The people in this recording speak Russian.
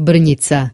Брница.